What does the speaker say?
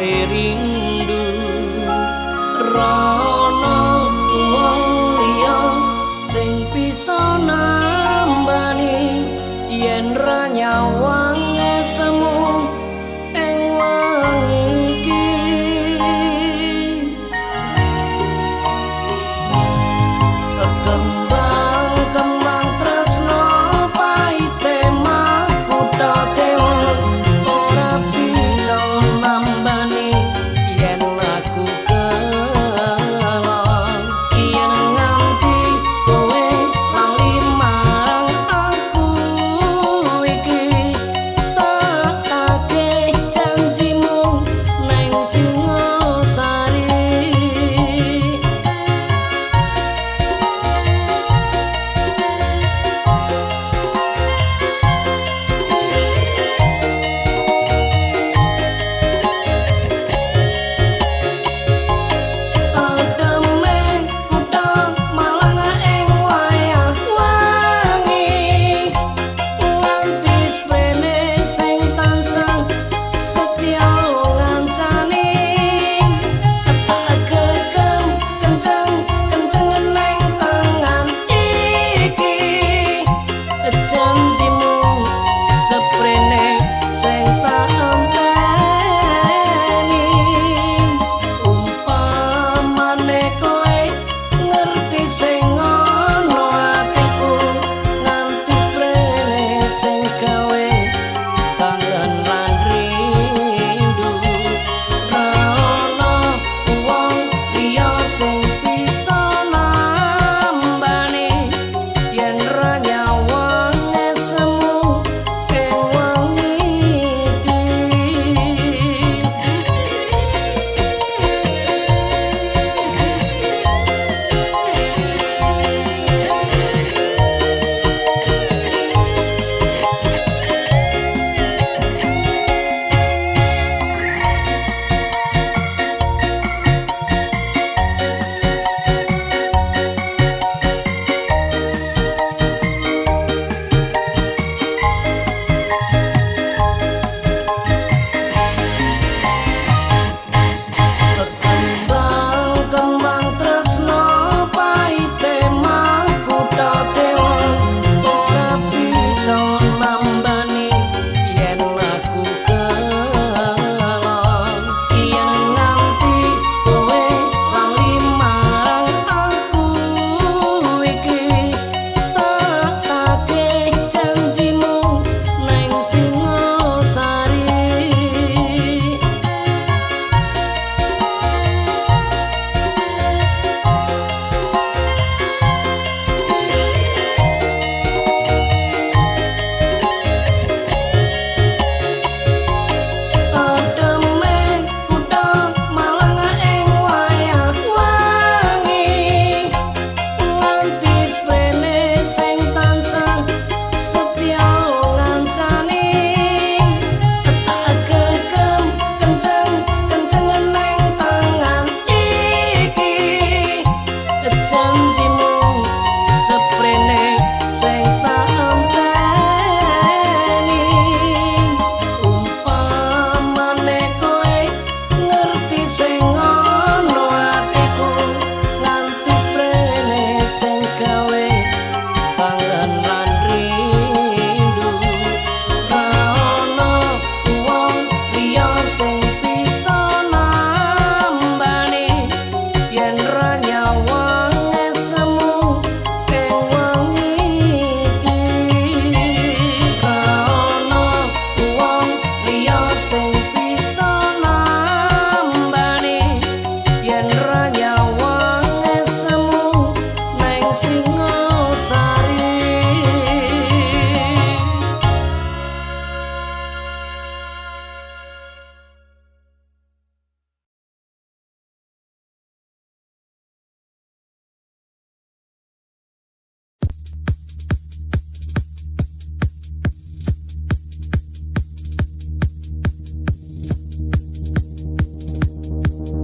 wearing